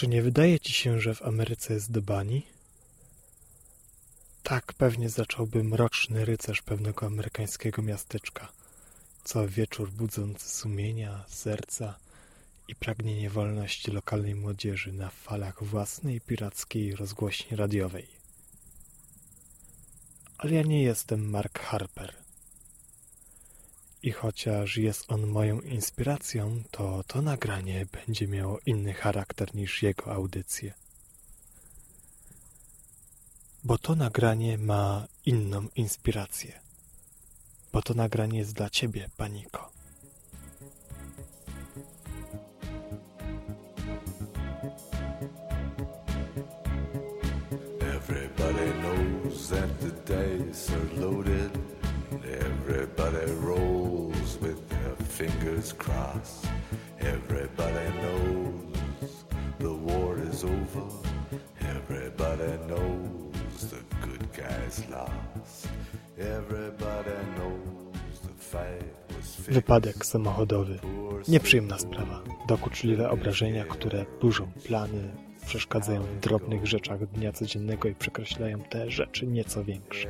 Czy nie wydaje ci się, że w Ameryce jest do bani? Tak pewnie zacząłby mroczny rycerz pewnego amerykańskiego miasteczka, co wieczór budzący sumienia, serca i pragnienie wolności lokalnej młodzieży na falach własnej pirackiej rozgłośni radiowej. Ale ja nie jestem Mark Harper. I chociaż jest on moją inspiracją, to to nagranie będzie miało inny charakter niż jego audycje. Bo to nagranie ma inną inspirację. Bo to nagranie jest dla ciebie, paniko. Everybody knows that the dice are loaded. Everybody rolls fingers crossed. Everybody knows the war is over. Everybody knows the good guys lost. Everybody knows the fight. Wypadek samochodowy. Nieprzyjemna sprawa. Dokuczliwe obrażenia, które burzą plany, przeszkadzają w drobnych rzeczach dnia codziennego i przekreślają te rzeczy nieco większe.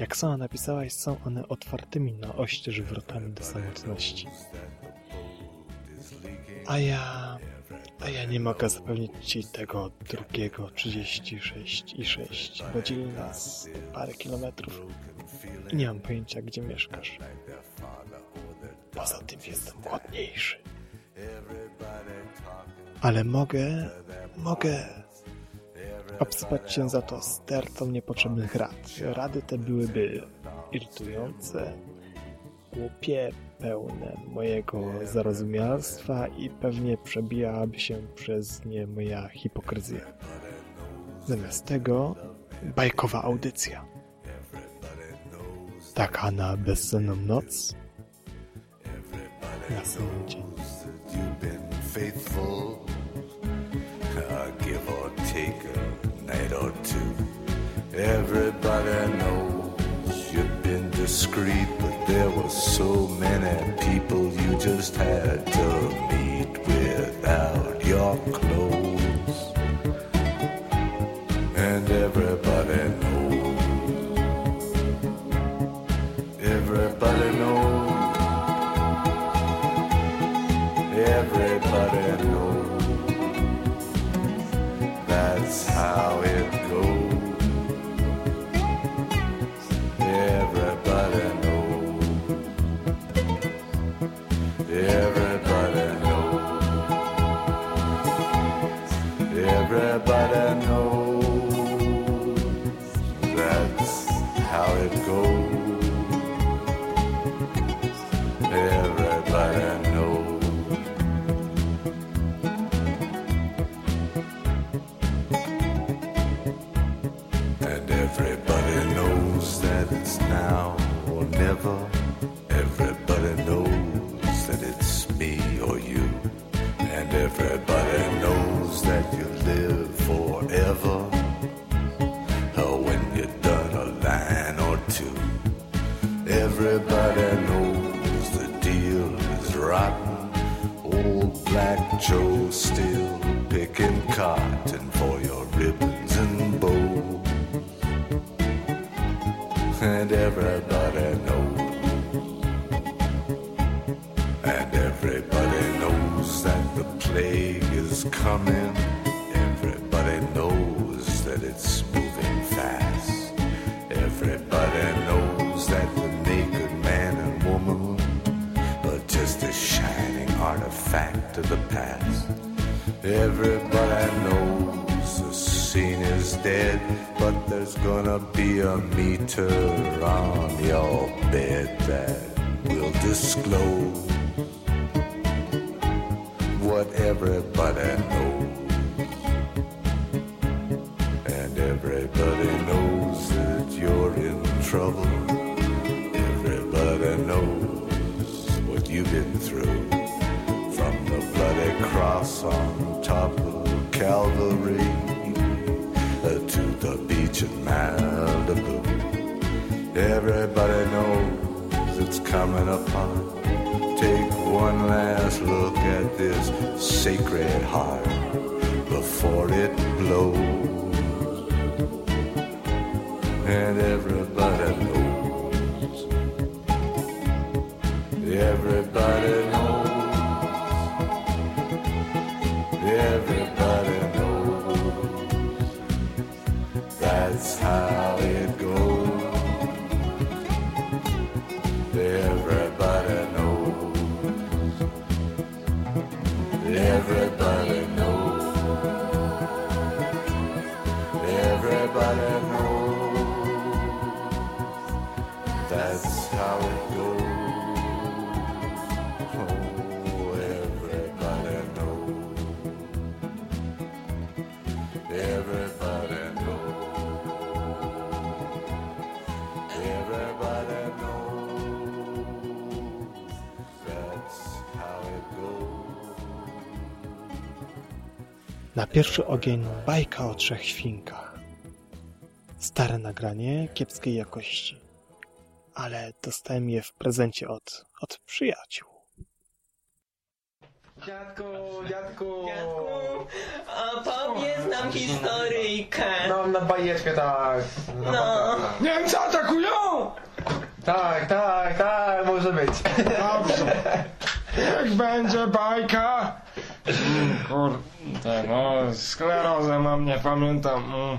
Jak sama napisałaś, są one otwartymi na oścież wrotami do samotności. A ja... A ja nie mogę zapewnić ci tego drugiego 36 i 6, bo dzieli nas parę kilometrów nie mam pojęcia, gdzie mieszkasz. Poza tym jestem głodniejszy. Ale mogę, mogę obsypać cię za to stertą niepotrzebnych rad. Rady te byłyby irytujące, głupie, pełne mojego zarozumialstwa i pewnie przebijałaby się przez nie moja hipokryzja. Zamiast tego bajkowa audycja. Taka na bezsenną noc, na senny dzień. Faithful, give or take or two. Everybody knows you've been discreet, but there were so many people you just had to meet now or never. Everybody knows that it's me or you. And everybody knows that you live forever. Or when you're done a line or two. Everybody knows the deal is rotten. Old Black Joe still picking cotton for your ribbons coming. Everybody knows that it's moving fast. Everybody knows that the naked man and woman are just a shining artifact of the past. Everybody knows the scene is dead, but there's gonna be a meter on your bed that will disclose through. From the bloody cross on top of Calvary uh, to the beach in Malibu. Everybody knows it's coming apart. Take one last look at this sacred heart before it blows. And everybody Everybody Na pierwszy ogień bajka o trzech świnkach. Stare nagranie kiepskiej jakości, ale dostałem je w prezencie od, od przyjaciół. Dziadku, dziadku! Dziadku, a powiedz nam historyjkę. No, na bajeczkę tak. No. Niemcy atakują! Tak, tak, tak, może być. Dobrze. Niech będzie bajka. Mm, Kurde, no, sklerozę mam, nie pamiętam. Mm.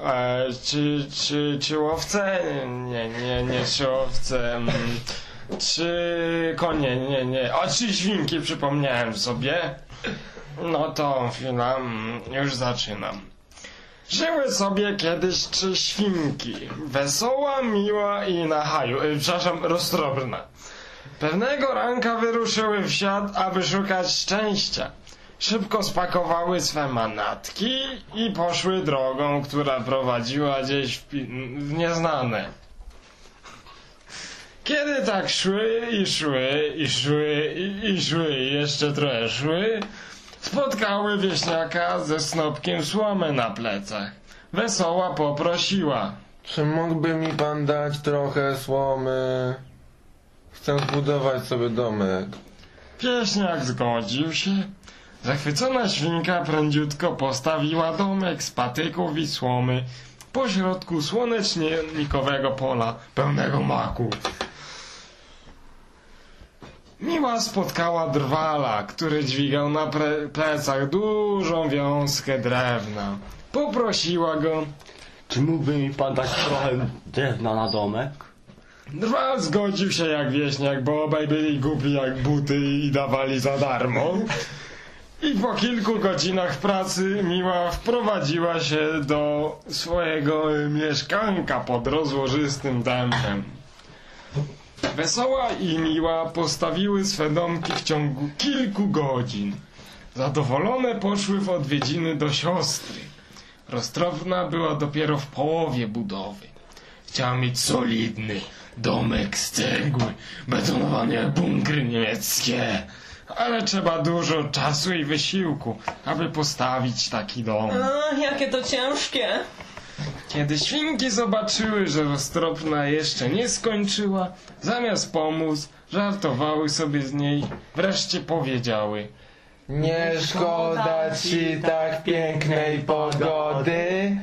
E, czy, czy, czy łowce? Nie, nie, nie, czy łowce. Mm. Czy konie? Nie, nie. O, trzy świnki przypomniałem sobie. No to chwila, mm, już zaczynam. Żyły sobie kiedyś trzy świnki. Wesoła, miła i na haju. E, przepraszam, roztropna. Pewnego ranka wyruszyły w świat, aby szukać szczęścia. Szybko spakowały swe manatki i poszły drogą, która prowadziła gdzieś w, w nieznane. Kiedy tak szły i szły i szły i, i szły i jeszcze trochę szły, spotkały wieśniaka ze snopkiem słomy na plecach. Wesoła poprosiła. Czy mógłby mi pan dać trochę słomy? Chcę zbudować sobie domek. Pieśniak zgodził się. Zachwycona świnka prędziutko postawiła domek z patyków i słomy pośrodku słonecznikowego pola pełnego maku. Miła spotkała drwala, który dźwigał na pre- plecach dużą wiązkę drewna. Poprosiła go. Czy mógłby mi pan dać trochę drewna na domek? Drwal zgodził się jak wieśniak, bo obaj byli głupi jak buty i dawali za darmo. I po kilku godzinach pracy Miła wprowadziła się do swojego y, mieszkanka pod rozłożystym dębem. Wesoła i Miła postawiły swe domki w ciągu kilku godzin. Zadowolone poszły w odwiedziny do siostry. Roztropna była dopiero w połowie budowy. Chciała mieć solidny domek z cegły, betonowany jak bunkry niemieckie. Ale trzeba dużo czasu i wysiłku, aby postawić taki dom. O, jakie to ciężkie. Kiedy świnki zobaczyły, że roztropna jeszcze nie skończyła, zamiast pomóc, żartowały sobie z niej, wreszcie powiedziały. Nie szkoda ci tak pięknej pogody.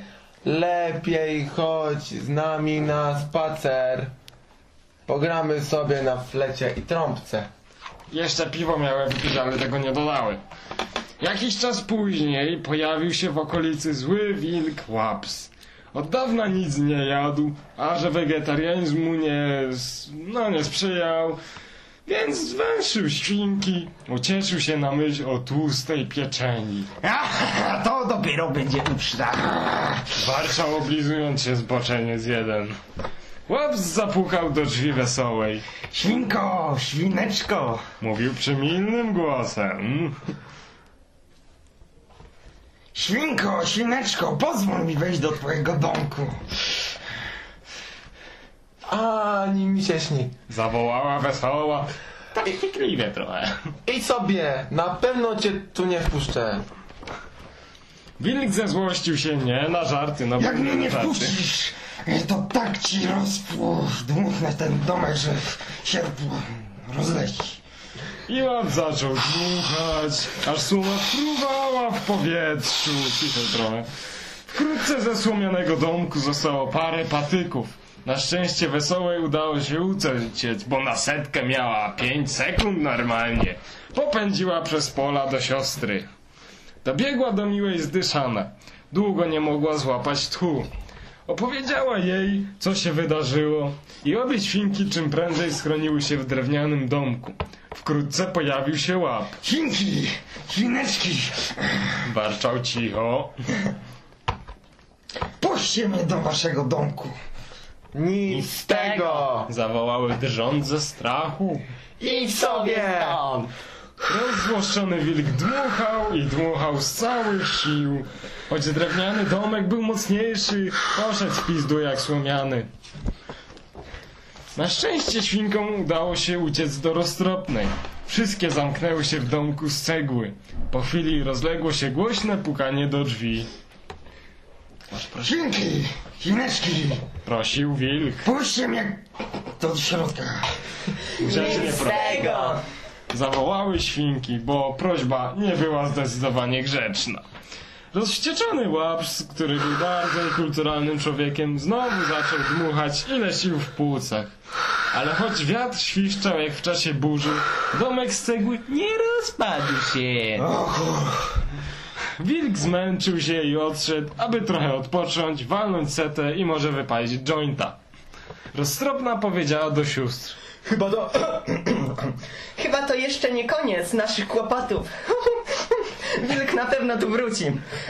Lepiej chodź z nami na spacer. Pogramy sobie na flecie i trąbce. Jeszcze piwo miały wypić, ale tego nie dodały. Jakiś czas później pojawił się w okolicy zły wilk Łaps. Od dawna nic nie jadł, a że wegetarianizm mu nie, no, nie sprzyjał, więc zwęszył świnki, ucieszył się na myśl o tłustej pieczeni. Aha, to dopiero będzie uczta. Warczał oblizując się zboczeniec jeden. Łaps zapukał do drzwi wesołej. Świnko, świneczko. Mówił przymilnym głosem. Świnko, świneczko, pozwól mi wejść do twojego domku. Ani mi się śni. Zawołała wesoła. Tak chwytliwie trochę. Idź sobie, na pewno cię tu nie wpuszczę. Wilk zezłościł się nie na żarty, no bo Jak mnie nie żarty. wpuścisz, to tak ci rozpłudmuchnę ten domek, że się rozleci. I łap zaczął dmuchać, aż słoma fruwała w powietrzu. Ciszej trochę. Wkrótce ze słomianego domku zostało parę patyków. Na szczęście wesołej udało się uciec, bo na setkę miała 5 sekund normalnie. Popędziła przez pola do siostry. Dobiegła do miłej zdyszana. Długo nie mogła złapać tchu. Opowiedziała jej, co się wydarzyło i obie świnki czym prędzej schroniły się w drewnianym domku. Wkrótce pojawił się łap. Świnki, świneczki, Warczał cicho. puśćcie mnie do waszego domku. Nic z tego! Zawołały drżąc ze strachu. Idź sobie! Tam. Rozzłoszczony wilk dmuchał i dmuchał z całych sił. Choć drewniany domek był mocniejszy, poszedł w pizdu jak słomiany. Na szczęście świnkom udało się uciec do roztropnej. Wszystkie zamknęły się w domku z cegły. Po chwili rozległo się głośne pukanie do drzwi. Świnki, świneczki, Prosił wilk. puśćcie mnie do środka. Grzecznie pro... Tego! Zawołały świnki, bo prośba nie była zdecydowanie grzeczna. Rozwścieczony łaps, który był bardzo kulturalnym człowiekiem, znowu zaczął dmuchać ile sił w płucach. Ale choć wiatr świszczał jak w czasie burzy, domek z cegły nie rozpadł się. Wilk zmęczył się i odszedł, aby trochę odpocząć, walnąć setę i może wypalić jointa. Roztropna powiedziała do sióstr. Chyba to... Chyba to jeszcze nie koniec naszych kłopotów. Wilk na pewno tu wróci.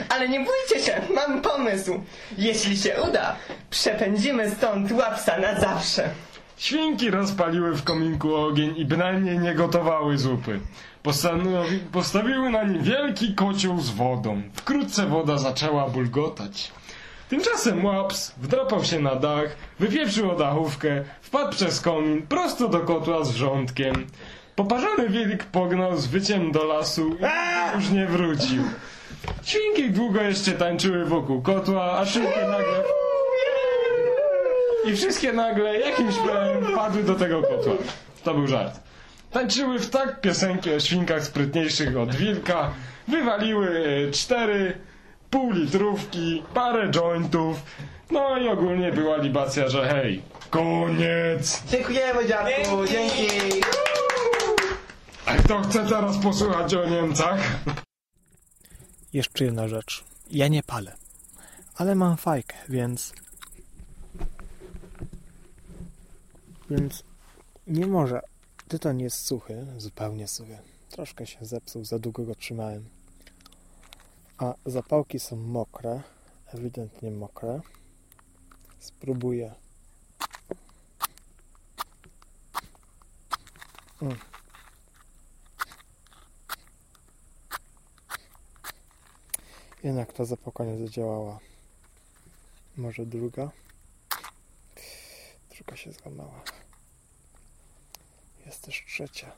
Ale nie bójcie się, mam pomysł. Jeśli się uda, przepędzimy stąd łapsa na zawsze. Świnki rozpaliły w kominku ogień i bynajmniej nie gotowały zupy. Postanowi- postawiły na nim wielki kocioł z wodą. Wkrótce woda zaczęła bulgotać. Tymczasem łaps wdrapał się na dach, wypieprzył dachówkę, wpadł przez komin prosto do kotła z wrzątkiem. Poparzony wilk pognał z wyciem do lasu i już nie wrócił. Świnki długo jeszcze tańczyły wokół kotła, a wszystkie nagle... I wszystkie nagle jakimś plem wpadły do tego kotła. To był żart. Tańczyły w tak piosenki o świnkach sprytniejszych od wilka, wywaliły e, cztery pół litrówki, parę jointów, no i ogólnie była libacja, że hej, koniec! Dziękujemy dziadku, dzięki! A kto chce teraz posłuchać o Niemcach? Jeszcze jedna rzecz. Ja nie palę, ale mam fajkę, więc... Więc mimo, że tytoń jest suchy, zupełnie suchy, troszkę się zepsuł, za długo go trzymałem, a zapałki są mokre, ewidentnie mokre, spróbuję Mm. Jednak ta zapałka nie zadziałała. Może druga? Druga się złamała. Jest też trzecia.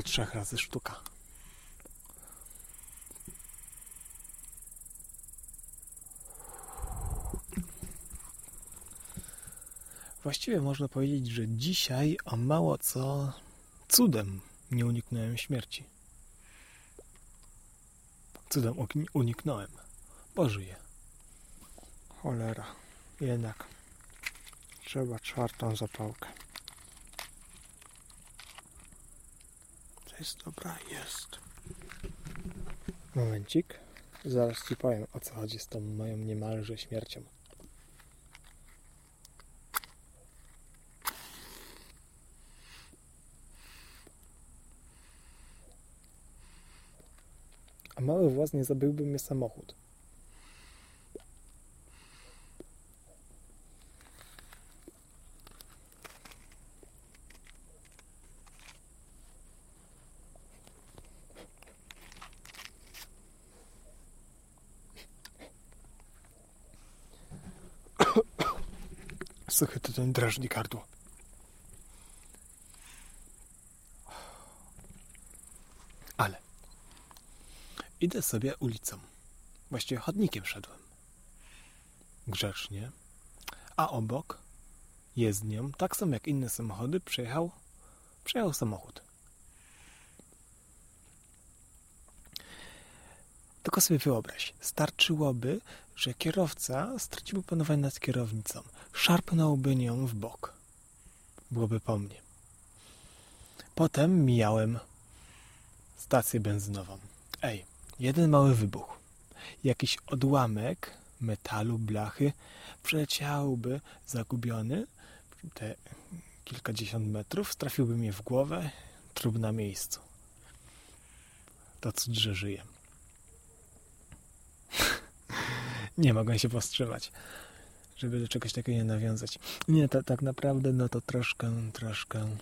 Do trzech razy sztuka. Właściwie można powiedzieć, że dzisiaj o mało co cudem nie uniknąłem śmierci. Cudem uniknąłem, bo żyję. Cholera, jednak trzeba czwartą zapałkę. Jest dobra, jest. Momencik. Zaraz ci powiem o co chodzi z tą moją niemalże śmiercią. A mały właz nie zabiłby mnie samochód. suchy tytoń drażni gardło. Ale idę sobie ulicą. Właściwie chodnikiem szedłem. Grzecznie. A obok, jezdnią, tak samo jak inne samochody, przejechał, przejechał samochód. Tylko sobie wyobraź, starczyłoby, że kierowca straciłby panowanie nad kierownicą, szarpnąłby nią w bok. Byłoby po mnie. Potem mijałem stację benzynową. Ej, jeden mały wybuch. Jakiś odłamek metalu, blachy przeleciałby zagubiony te kilkadziesiąt metrów, trafiłby mnie w głowę, trup na miejscu. To cud, że żyję. nie mogę się powstrzymać, żeby do czegoś takiego nie nawiązać. Nie, to, tak naprawdę, no to troszkę, troszkę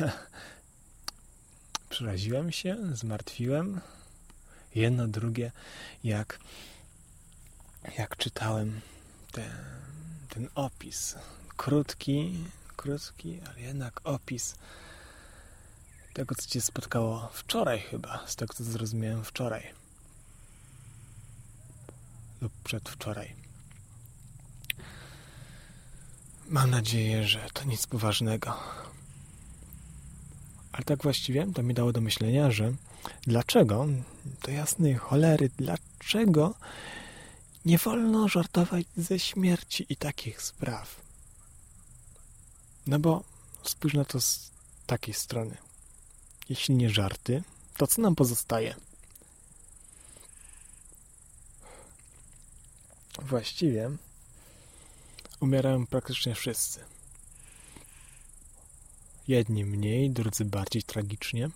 przeraziłem się, zmartwiłem. Jedno, drugie, jak, jak czytałem te, ten opis. Krótki, krótki, ale jednak opis tego, co cię spotkało wczoraj chyba, z tego, co zrozumiałem wczoraj lub przedwczoraj. Mam nadzieję, że to nic poważnego. Ale tak właściwie to mi dało do myślenia, że dlaczego, to jasnej cholery, dlaczego nie wolno żartować ze śmierci i takich spraw? No bo spójrz na to z takiej strony. Jeśli nie żarty, to co nam pozostaje? Właściwie umierają praktycznie wszyscy. Jedni mniej, drudzy bardziej tragicznie.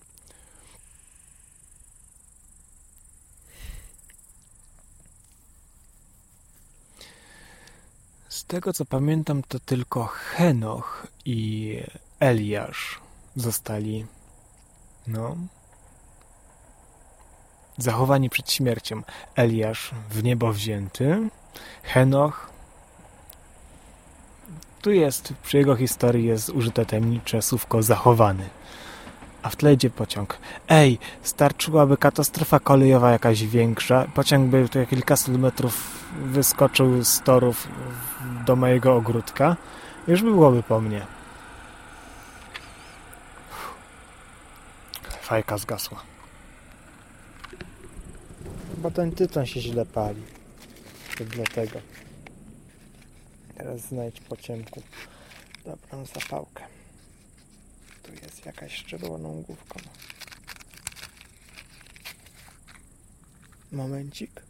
Z tego co pamiętam, to tylko Henoch i Eliasz zostali, no, zachowani przed śmiercią. Eliasz w niebo wzięty, Henoch. Tu jest, przy jego historii jest użyte tajemnicze słówko zachowany. A w tle idzie pociąg. Ej, starczyłaby katastrofa kolejowa jakaś większa. Pociąg by tu kilkaset metrów wyskoczył z torów do mojego ogródka. Już by byłoby po mnie. Fajka zgasła. Bo ten tyton się źle pali. To dlatego. Teraz znajdź po ciemku dobrą zapałkę. Tu jest jakaś z czerwoną główką. Momencik.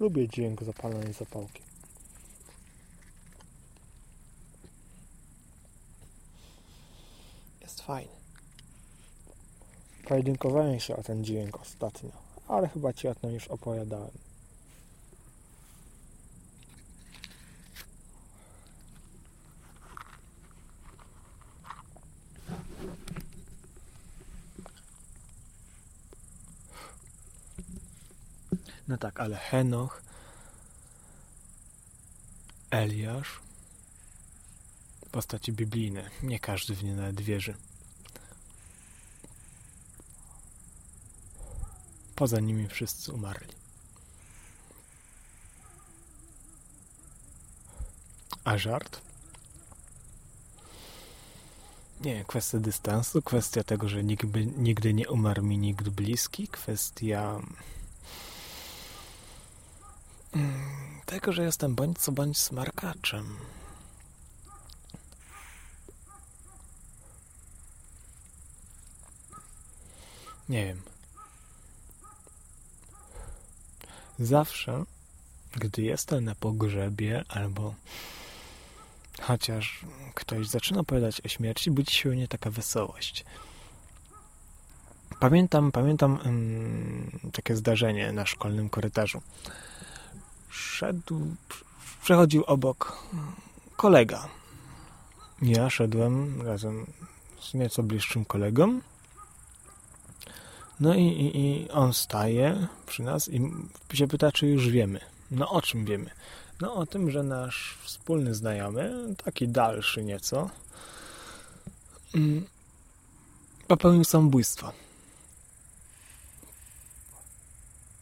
Lubię dźwięk zapalonej zapałki. Jest fajny. Pojedynkowałem się o ten dźwięk ostatnio, ale chyba Ci o tym już opowiadałem. No tak, ale Henoch, Eliasz, postaci biblijne. Nie każdy w nie nawet wierzy. Poza nimi wszyscy umarli. A żart? Nie, kwestia dystansu, kwestia tego, że nigdy, nigdy nie umarł mi nikt bliski, kwestia mm, tego, że jestem bądź co bądź smarkaczem. Nie wiem. Zawsze, gdy jestem na pogrzebie albo chociaż ktoś zaczyna opowiadać o śmierci, budzi się u mnie taka wesołość. Pamiętam, pamiętam um, takie zdarzenie na szkolnym korytarzu. Szedł, przechodził obok kolega, Ja szedłem razem z nieco bliższym kolegą. No i, i, i on staje przy nas i się pyta, czy już wiemy. No o czym wiemy? No o tym, że nasz wspólny znajomy, taki dalszy nieco, mm, popełnił samobójstwo.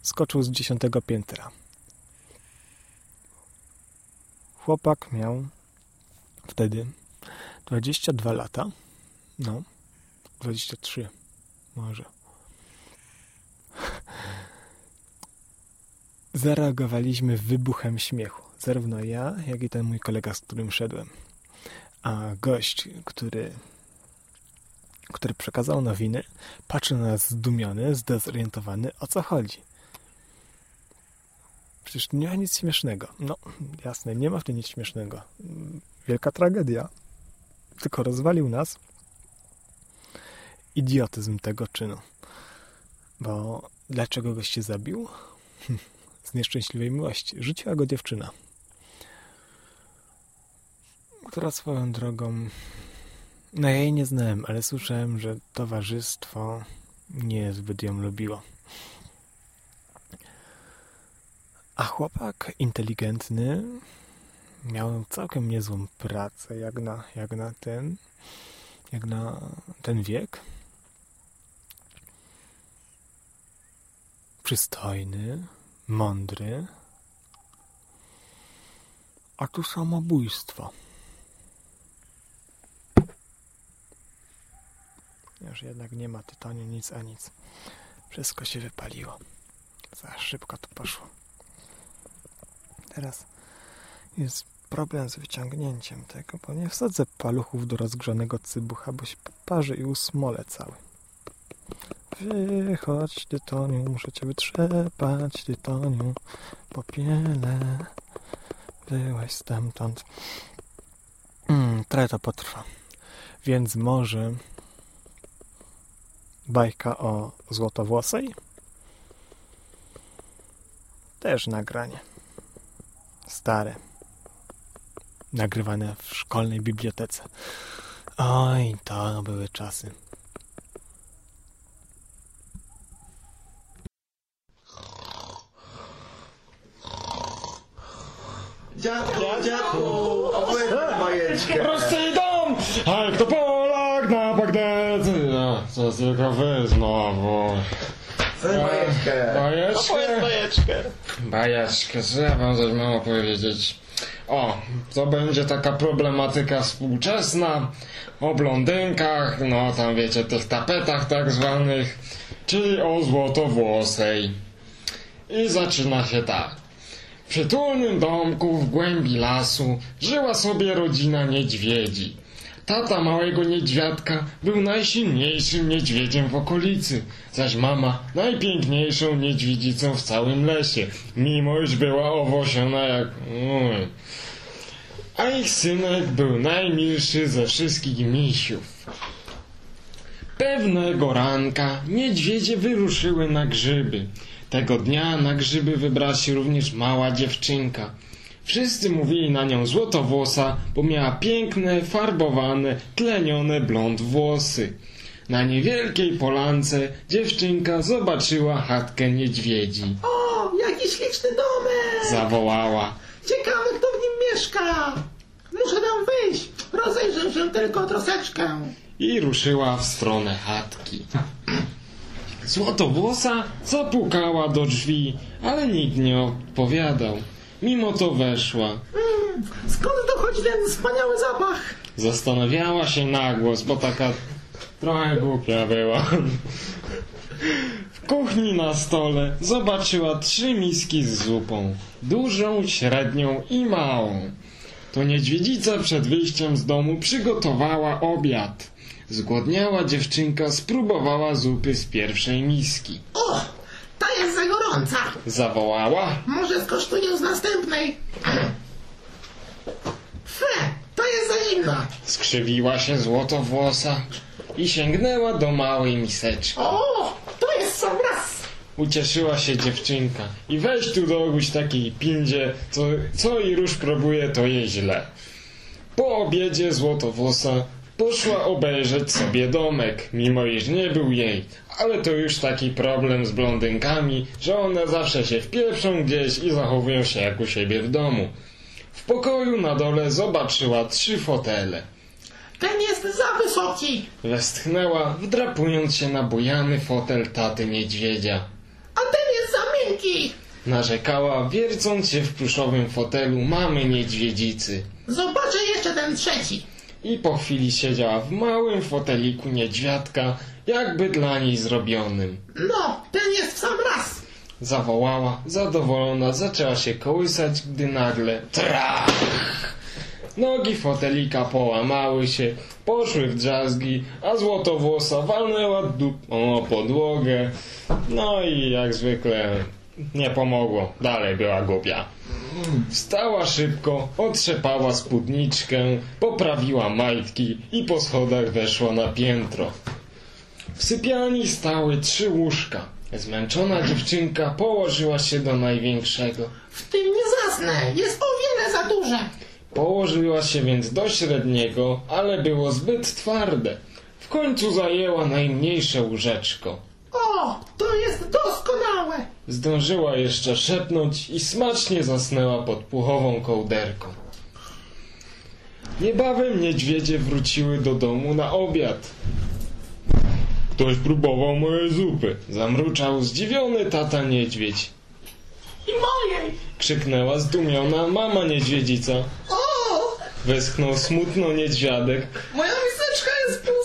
Skoczył z dziesiątego piętra. Chłopak miał wtedy 22 lata. No, 23 może. Zareagowaliśmy wybuchem śmiechu. Zarówno ja, jak i ten mój kolega, z którym szedłem. A gość, który, który przekazał nowiny, patrzy na nas zdumiony, zdezorientowany, o co chodzi. Przecież nie ma nic śmiesznego. No, jasne, nie ma w tym nic śmiesznego. Wielka tragedia. Tylko rozwalił nas idiotyzm tego czynu. Bo dlaczego goście zabił? Z nieszczęśliwej miłości. Rzuciła go dziewczyna, która swoją drogą. No ja jej nie znałem, ale słyszałem, że towarzystwo niezbyt ją lubiło. A chłopak inteligentny miał całkiem niezłą pracę, jak na, jak na ten, jak na ten wiek. Przystojny, mądry. A tu samobójstwo. Już jednak nie ma tytoniu, nic a nic. Wszystko się wypaliło. Za szybko to poszło. Teraz jest problem z wyciągnięciem tego, bo nie wsadzę paluchów do rozgrzanego cybucha, bo się poparzy i usmolę cały. Wychodź, tytoniu, muszę cię wytrzepać, tytoniu, popiele. Byłeś stamtąd. Mm, trochę to potrwa. Więc może bajka o złotowłosej? Też nagranie. Stare. Nagrywane w szkolnej bibliotece. Oj, to były czasy. Dziadku, dziadku, opowiedz bajeczkę. Prosty dom! A jak to Polak na Bagdadzie? No, co tylko wy znowu. Co bajeczkę? Bajeczkę? bajeczkę. Bajeczkę, co ja wam coś mam opowiedzieć? O, to będzie taka problematyka współczesna, o blondynkach, no tam wiecie, tych tapetach tak zwanych, czyli o złotowłosej. I zaczyna się tak. W przytulnym domku w głębi lasu żyła sobie rodzina niedźwiedzi. Tata małego niedźwiadka był najsilniejszym niedźwiedziem w okolicy, zaś mama najpiękniejszą niedźwiedzicą w całym lesie, mimo iż była owłosiona jak... Uj. A ich synek był najmilszy ze wszystkich misiów. Pewnego ranka niedźwiedzie wyruszyły na grzyby. Tego dnia na grzyby wybrała się również mała dziewczynka. Wszyscy mówili na nią złotowłosa, bo miała piękne, farbowane, tlenione blond włosy. Na niewielkiej polance dziewczynka zobaczyła chatkę niedźwiedzi. O, jaki śliczny domek! Zawołała. Ciekawe, kto w nim mieszka. Muszę tam wyjść. Rozejrzę się tylko troszeczkę. i ruszyła w stronę chatki. Złotowłosa zapukała do drzwi, ale nikt nie odpowiadał. Mimo to weszła. Hmm, skąd dochodzi ten wspaniały zapach? Zastanawiała się na głos, bo taka trochę głupia była. W kuchni na stole zobaczyła trzy miski z zupą. Dużą, średnią i małą. To niedźwiedzica przed wyjściem z domu przygotowała obiad. Zgłodniała dziewczynka spróbowała zupy z pierwszej miski. O, ta jest za gorąca. Zawołała, Może skosztuję z następnej. Fe, to jest za zimna. skrzywiła się złotowłosa i sięgnęła do małej miseczki. O, to jest sam raz. Ucieszyła się dziewczynka. I weź tu do ogóś takiej pindzie, co, co i róż próbuje, to je źle. Po obiedzie Złotowłosa poszła obejrzeć sobie domek, mimo iż nie był jej. Ale to już taki problem z blondynkami, że one zawsze się wpieprzą gdzieś i zachowują się jak u siebie w domu. W pokoju na dole zobaczyła trzy fotele. Ten jest za wysoki, Westchnęła, wdrapując się na bujany fotel taty niedźwiedzia. a ten jest za miękki. Narzekała, wiercąc się w pluszowym fotelu mamy niedźwiedzicy. Zobaczę jeszcze ten trzeci. I po chwili siedziała w małym foteliku niedźwiadka, jakby dla niej zrobionym. No, ten jest w sam raz. Zawołała, zadowolona, zaczęła się kołysać, gdy nagle trach! Nogi fotelika połamały się, poszły w drzazgi, a złotowłosa walnęła dupą o podłogę. No i jak zwykle nie pomogło, dalej była głupia. Wstała szybko, otrzepała spódniczkę, poprawiła majtki i po schodach weszła na piętro. W sypialni stały trzy łóżka. Zmęczona dziewczynka położyła się do największego. W tym nie zasnę, jest o wiele za duże. Położyła się więc do średniego, ale było zbyt twarde. W końcu zajęła najmniejsze łóżeczko. O, to jest doskonałe. Zdążyła jeszcze szepnąć i smacznie zasnęła pod puchową kołderką. Niebawem niedźwiedzie wróciły do domu na obiad. Ktoś próbował mojej zupy. Zamruczał zdziwiony tata niedźwiedź. I mojej. Krzyknęła zdumiona mama niedźwiedzica. O, Westchnął smutno niedźwiadek. moja miseczka jest pusta.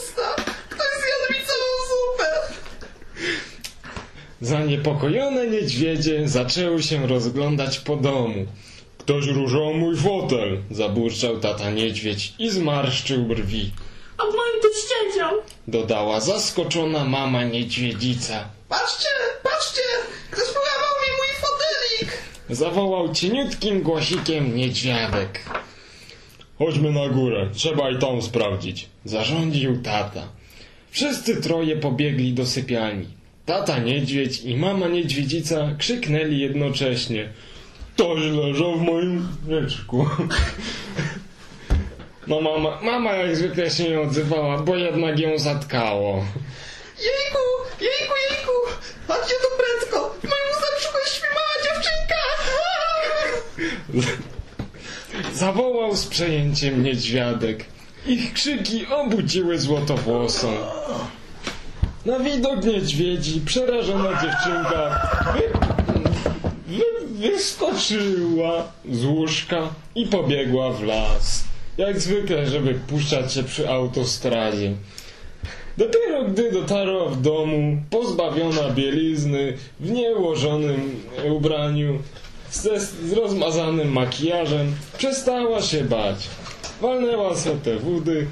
Zaniepokojone niedźwiedzie zaczęły się rozglądać po domu. Ktoś ruszał mój fotel, zaburczał tata niedźwiedź i zmarszczył brwi. A w moim tu siedział. Dodała zaskoczona mama niedźwiedzica. Patrzcie, patrzcie, ktoś połamał mi mój fotelik. Zawołał cieniutkim głosikiem niedźwiadek. Chodźmy na górę, trzeba i tam sprawdzić. Zarządził tata. Wszyscy troje pobiegli do sypialni. Tata niedźwiedź i mama niedźwiedzica krzyknęli jednocześnie. Ktoś leżał w moim wieczku. No mama, mama jak zwykle się nie odzywała, bo jednak ją zatkało. Jejku, jejku, jejku. Chodźcie tu prędko. W moim łóżeczku śpi mała dziewczynka. Zawołał z przejęciem niedźwiadek. Ich krzyki obudziły złotowłosą. Na widok niedźwiedzi przerażona dziewczynka wy, wy, wyskoczyła z łóżka i pobiegła w las. Jak zwykle, żeby puszczać się przy autostradzie. Dopiero gdy dotarła w domu, pozbawiona bielizny, w nieułożonym ubraniu, z rozmazanym makijażem, przestała się bać. Walnęła sobie te wody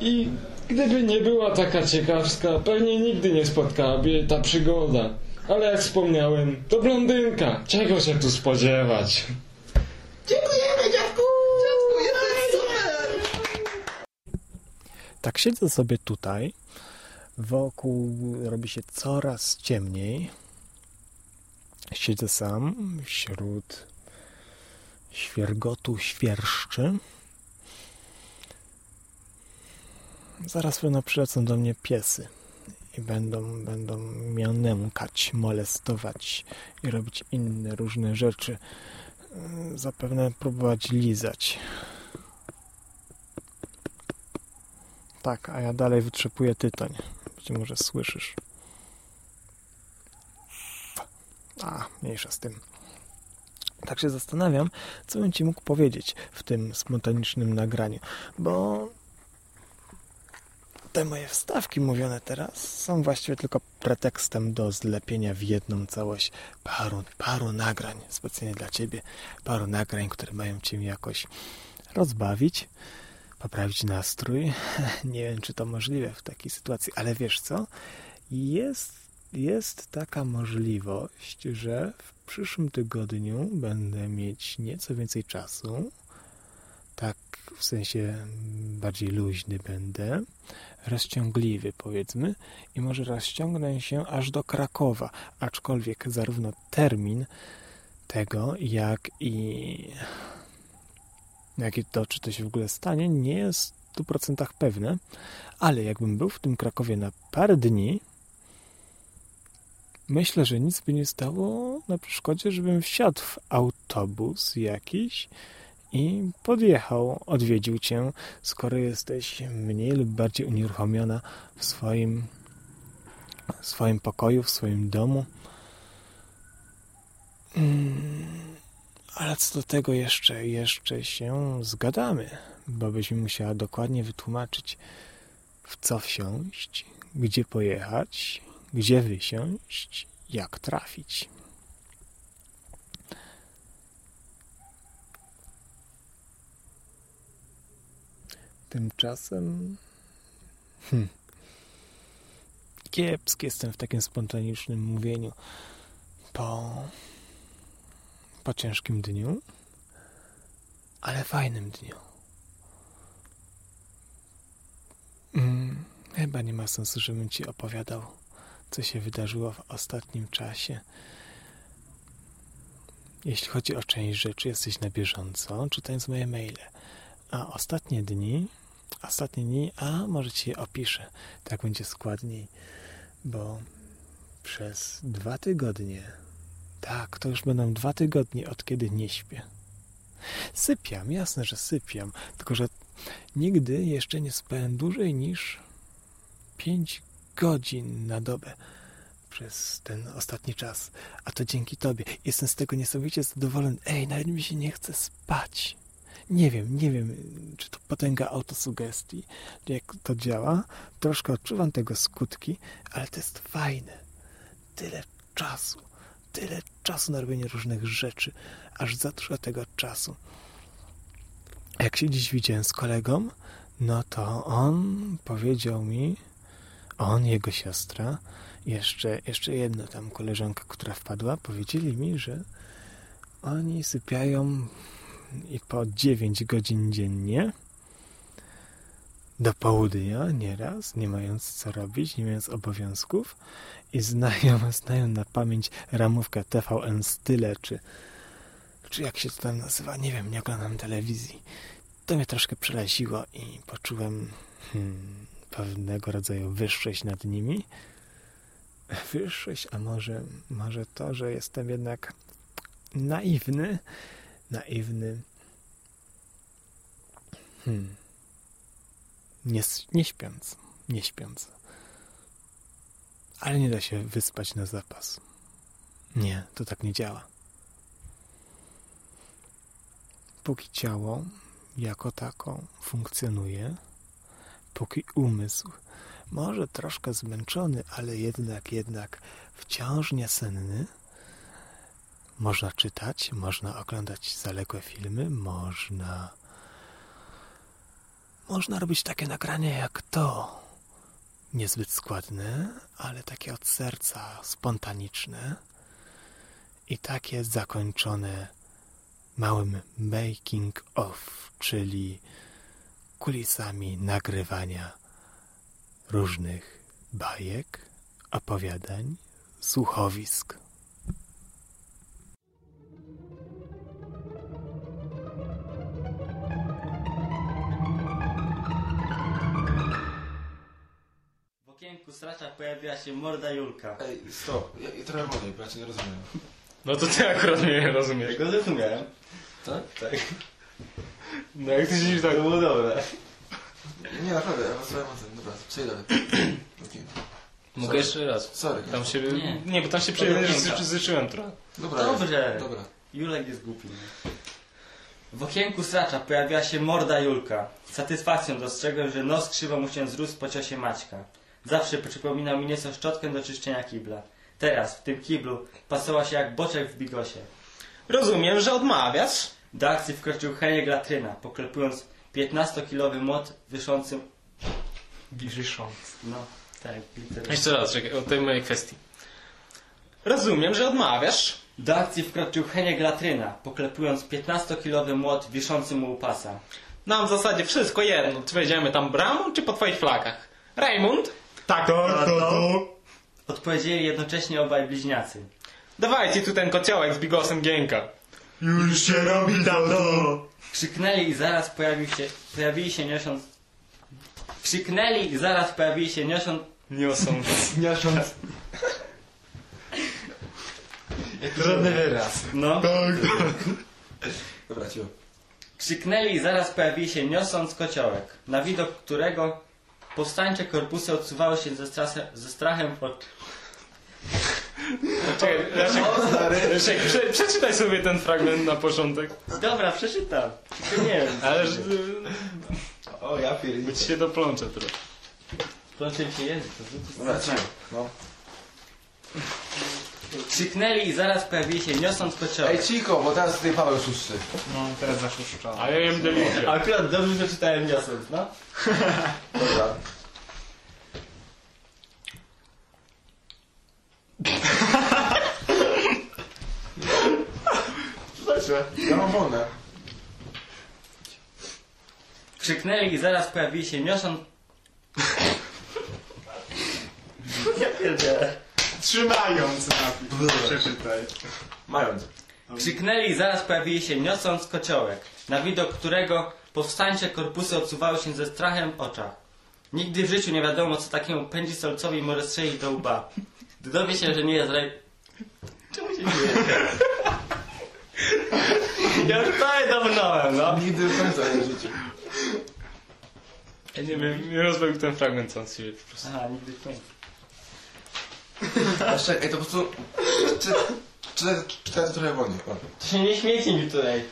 i gdyby nie była taka ciekawska, pewnie nigdy nie spotkałaby jej ta przygoda. Ale jak wspomniałem, to blondynka. Czego się tu spodziewać? Dziękujemy, dziadku. Dziadku, jesteś super. Tak siedzę sobie tutaj. Wokół robi się coraz ciemniej. Siedzę sam wśród świergotu świerszczy. Zaraz pewno przylecą do mnie piesy i będą, będą mnie nękać, molestować i robić inne różne rzeczy. Yy, Zapewne próbować lizać. Tak, a ja dalej wytrzepuję tytoń. Być może słyszysz. A, mniejsza z tym. Tak się zastanawiam, co bym ci mógł powiedzieć w tym spontanicznym nagraniu, bo te moje wstawki mówione teraz są właściwie tylko pretekstem do zlepienia w jedną całość paru, paru nagrań specjalnie dla ciebie, paru nagrań, które mają cię jakoś rozbawić, poprawić nastrój. Nie wiem, czy to możliwe w takiej sytuacji, ale wiesz co? Jest, jest taka możliwość, że w przyszłym tygodniu będę mieć nieco więcej czasu. Tak, w sensie bardziej luźny będę, rozciągliwy powiedzmy i może rozciągnę się aż do Krakowa, aczkolwiek zarówno termin tego, jak i Jakie to, czy to się w ogóle stanie, nie jest w 100% pewne, ale jakbym był w tym Krakowie na parę dni, myślę, że nic by nie stało na przeszkodzie, żebym wsiadł w autobus jakiś i podjechał, odwiedził cię, skoro jesteś mniej lub bardziej unieruchomiona w swoim, w swoim pokoju, w swoim domu. Mm, ale co do tego jeszcze, jeszcze się zgadamy, bo byś mi musiała dokładnie wytłumaczyć, w co wsiąść, gdzie pojechać, gdzie wysiąść, jak trafić. Tymczasem. Hmm. Kiepski jestem w takim spontanicznym mówieniu. Po. po ciężkim dniu, ale fajnym dniu. Hmm. Chyba nie ma sensu, żebym ci opowiadał, co się wydarzyło w ostatnim czasie. Jeśli chodzi o część rzeczy, jesteś na bieżąco, czytając moje maile. A ostatnie dni ostatnie dni, a może ci opiszę. Tak będzie składniej, bo przez dwa tygodnie, tak, to już będą dwa tygodnie od kiedy nie śpię. Sypiam, jasne, że sypiam, tylko że nigdy jeszcze nie spałem dłużej niż pięć godzin na dobę przez ten ostatni czas, a to dzięki tobie. Jestem z tego niesamowicie zadowolony. Ej, nawet mi się nie chce spać. Nie wiem, nie wiem, czy to potęga autosugestii, jak to działa. Troszkę odczuwam tego skutki, ale to jest fajne. Tyle czasu, tyle czasu na robienie różnych rzeczy, aż za dużo tego czasu. Jak się dziś widziałem z kolegą, no to on powiedział mi, on, jego siostra, jeszcze, jeszcze jedna tam koleżanka, która wpadła, powiedzieli mi, że oni sypiają i po 9 godzin dziennie do południa nieraz, nie mając co robić, nie mając obowiązków i znają, znają na pamięć ramówkę TVN Style, czy, czy jak się to tam nazywa, nie wiem, nie oglądam telewizji. To mnie troszkę przeraziło i poczułem hmm, pewnego rodzaju wyższość nad nimi. Wyższość, a może, może to, że jestem jednak naiwny, naiwny. Hmm. Nie, nie śpiąc, nie śpiąc. Ale nie da się wyspać na zapas. Nie, to tak nie działa. Póki ciało jako tako funkcjonuje, póki umysł, może troszkę zmęczony, ale jednak, jednak wciąż niesenny, można czytać, można oglądać zaległe filmy, można. Można robić takie nagranie jak to. Niezbyt składne, ale takie od serca, spontaniczne i takie zakończone małym making of, czyli kulisami nagrywania różnych bajek, opowiadań, słuchowisk. W okienku stracza pojawiła się morda Julka. Ej, stop. Ja, ja trochę młodej, bracie, nie rozumiem. No to ty akurat mnie nie rozumiesz. Tego zrozumiałem. Tak? Tak. No jak ty siedzisz tak... To było dobre. Nie, naprawdę, ja was trochę mocno. Dobra, przejdę. Okay. Mogę jeszcze raz. Sorry. Tam się... Nie. Nie, bo tam się piękna. przyzwyczaiłem trochę. Dobra. Dobrze. Dobra. Julek jest głupi. W okienku stracza pojawiła się morda Julka. Z satysfakcją dostrzegłem, że nos krzywo mu się zrósł po ciosie Maćka. Zawsze przypominał mi nieco szczotkę do czyszczenia kibla. Teraz, w tym kiblu, pasował się jak boczek w bigosie. Rozumiem, że odmawiasz. Do akcji wkroczył Heniek Latryna, poklepując 15-kilowy młot wiszącym... Wisząc. No, tak, literalnie. Jeszcze raz, czekaj, o tej mojej kwestii. Rozumiem, że odmawiasz. Do akcji wkroczył Heniek Latryna, poklepując 15-kilowy młot wiszący mu u pasa. Nam w zasadzie wszystko jedno, czy wejdziemy tam bramą, czy po twoich flakach. Raymond? Tak, tak, Odpowiedzieli jednocześnie obaj bliźniacy. Dawajcie tu ten kociołek z bigosem Gienka. Już się robi, tato. Krzyknęli i zaraz pojawił się, pojawili się niosąc... Krzyknęli i zaraz pojawili się niosąc... Niosąc... Niosąc. Trudny wyraz. No. Dobra, cicho. Krzyknęli i zaraz pojawili się niosąc kociołek, na widok którego powstańcze korpusy odsuwały się ze, strasem, ze strachem od... Czekaj, Leszek, Leszek, prze, przeczytaj sobie ten fragment na początek. Dobra, przeczytam. Tylko nie wiem. Ale że- O, ja pierdolę. ci się doplączę trochę. Proszę cię język. to. No. Krzyknęli i zaraz pojawili się niosąc kociołek. Ej, cicho, bo teraz tutaj Paweł szósty. No, teraz zaszuszczałem. A ja jem delicję. Akurat dobrze przeczytałem niosąc, no. Dobra. Słuchajcie, ja mam wolne. Krzyknęli i zaraz pojawili się niosąc... Ja pierdzielę. Trzymając napis. Przeczytaj. Mając. Krzyknęli i zaraz pojawili się niosąc kociołek, na widok którego powstańcze korpusy odsuwały się ze strachem w oczach. Nigdy w życiu nie wiadomo, co takiemu pędzi solcowi może strzelić do łba. Gdy dowie się, że nie jest rej... Czemu się dzieje? Ja już prawie domnąłem, no. Nigdy końca nie w życiu. Ja nie wiem, nie rozumiem ten fragment co on się po prostu. Aha, nigdy w końcu. Jeszcze, ej, to po prostu... Czy, czytaj, czytaj to trochę wolniej. o. To się nie śmiejcie mi tutaj.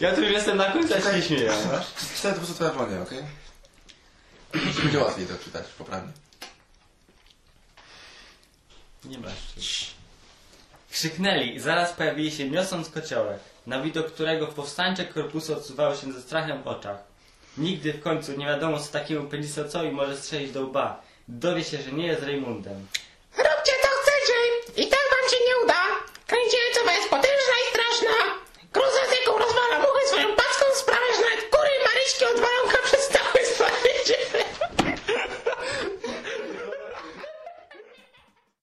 Ja tu już jestem na końcu, a się nie śmieję. Czytaj to po prostu trochę wolniej, okej? Będzie łatwiej to czytać, poprawnie. Nie masz. Krzyknęli i zaraz pojawili się niosąc kociołek, na widok którego powstańcze korpusy odsuwały się ze strachem w oczach. Nigdy w końcu nie wiadomo, co takiemu pędzisocowi może strzelić do łba. Dowie się, że nie jest Raymondem. Kręcienica jest potężna i straszna!